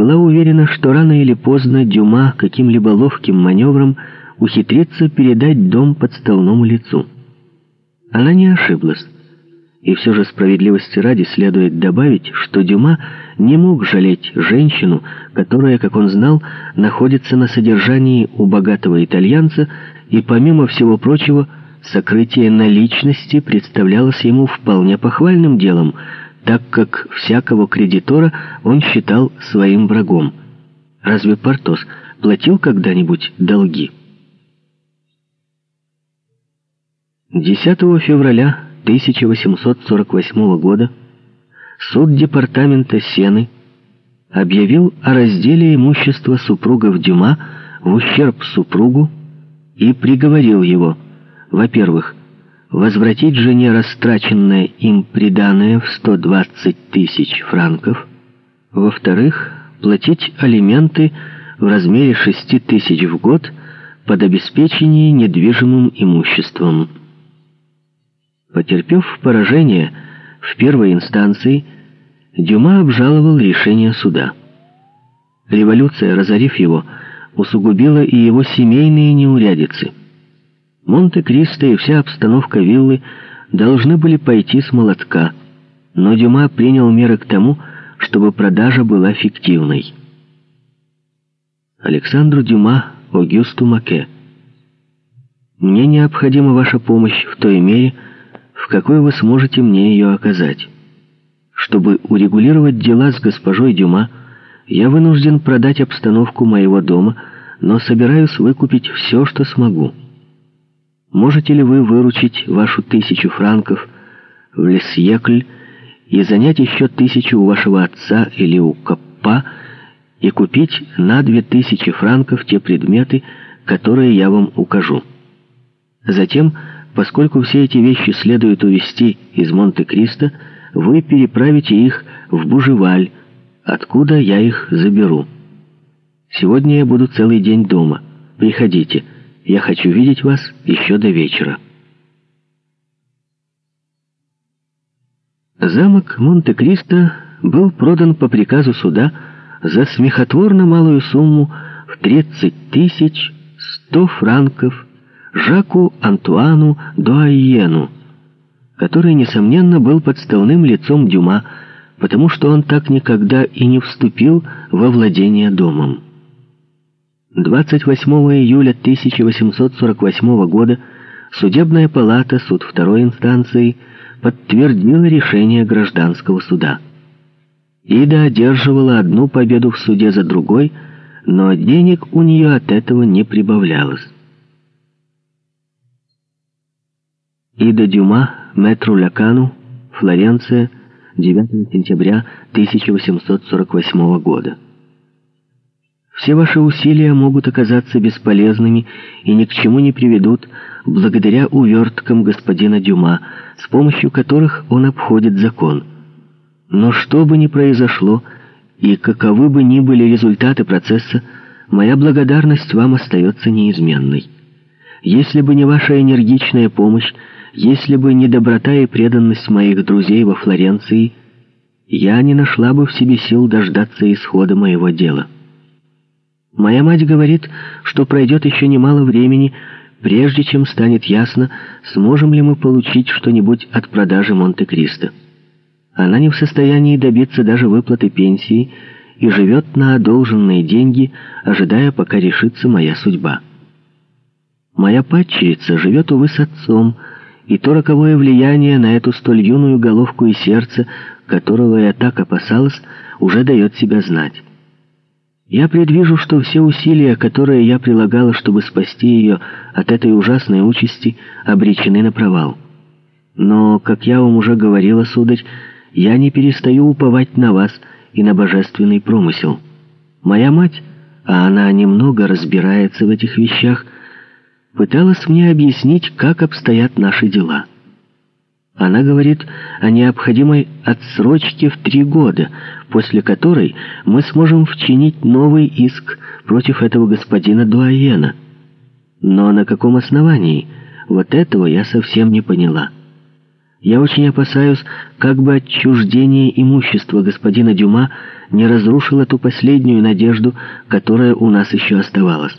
была уверена, что рано или поздно Дюма каким-либо ловким маневром ухитрится передать дом подставному лицу. Она не ошиблась. И все же справедливости ради следует добавить, что Дюма не мог жалеть женщину, которая, как он знал, находится на содержании у богатого итальянца, и, помимо всего прочего, сокрытие наличности представлялось ему вполне похвальным делом, так как всякого кредитора он считал своим врагом. Разве Портос платил когда-нибудь долги? 10 февраля 1848 года суд департамента Сены объявил о разделе имущества супругов Дюма в ущерб супругу и приговорил его, во-первых, возвратить жене растраченное им приданое в 120 тысяч франков, во-вторых, платить алименты в размере 6 тысяч в год под обеспечение недвижимым имуществом. Потерпев поражение в первой инстанции, Дюма обжаловал решение суда. Революция, разорив его, усугубила и его семейные неурядицы. Монте-Кристо и вся обстановка виллы должны были пойти с молотка, но Дюма принял меры к тому, чтобы продажа была фиктивной. Александру Дюма, Огюсту Маке. Мне необходима ваша помощь в той мере, в какой вы сможете мне ее оказать. Чтобы урегулировать дела с госпожой Дюма, я вынужден продать обстановку моего дома, но собираюсь выкупить все, что смогу. Можете ли вы выручить вашу тысячу франков в Лесьекль и занять еще тысячу у вашего отца или у Каппа и купить на две тысячи франков те предметы, которые я вам укажу? Затем Поскольку все эти вещи следует увезти из Монте-Кристо, вы переправите их в Бужеваль, откуда я их заберу. Сегодня я буду целый день дома. Приходите. Я хочу видеть вас еще до вечера. Замок Монте-Кристо был продан по приказу суда за смехотворно малую сумму в 30 тысяч 100 франков Жаку Антуану Дуайену, который, несомненно, был подставным лицом Дюма, потому что он так никогда и не вступил во владение домом. 28 июля 1848 года судебная палата, суд второй инстанции, подтвердила решение гражданского суда. Ида одерживала одну победу в суде за другой, но денег у нее от этого не прибавлялось. Ида Дюма, Метру Лякану, Флоренция, 9 сентября 1848 года. Все ваши усилия могут оказаться бесполезными и ни к чему не приведут, благодаря уверткам господина Дюма, с помощью которых он обходит закон. Но что бы ни произошло, и каковы бы ни были результаты процесса, моя благодарность вам остается неизменной. Если бы не ваша энергичная помощь, если бы не доброта и преданность моих друзей во Флоренции, я не нашла бы в себе сил дождаться исхода моего дела. Моя мать говорит, что пройдет еще немало времени, прежде чем станет ясно, сможем ли мы получить что-нибудь от продажи Монте-Кристо. Она не в состоянии добиться даже выплаты пенсии и живет на одолженные деньги, ожидая, пока решится моя судьба. Моя падчерица живет, увы, с отцом, и то роковое влияние на эту столь юную головку и сердце, которого я так опасалась, уже дает себя знать. Я предвижу, что все усилия, которые я прилагала, чтобы спасти ее от этой ужасной участи, обречены на провал. Но, как я вам уже говорила, сударь, я не перестаю уповать на вас и на божественный промысел. Моя мать, а она немного разбирается в этих вещах, — пыталась мне объяснить, как обстоят наши дела. Она говорит о необходимой отсрочке в три года, после которой мы сможем вчинить новый иск против этого господина Дуаена. Но на каком основании? Вот этого я совсем не поняла. Я очень опасаюсь, как бы отчуждение имущества господина Дюма не разрушило ту последнюю надежду, которая у нас еще оставалась.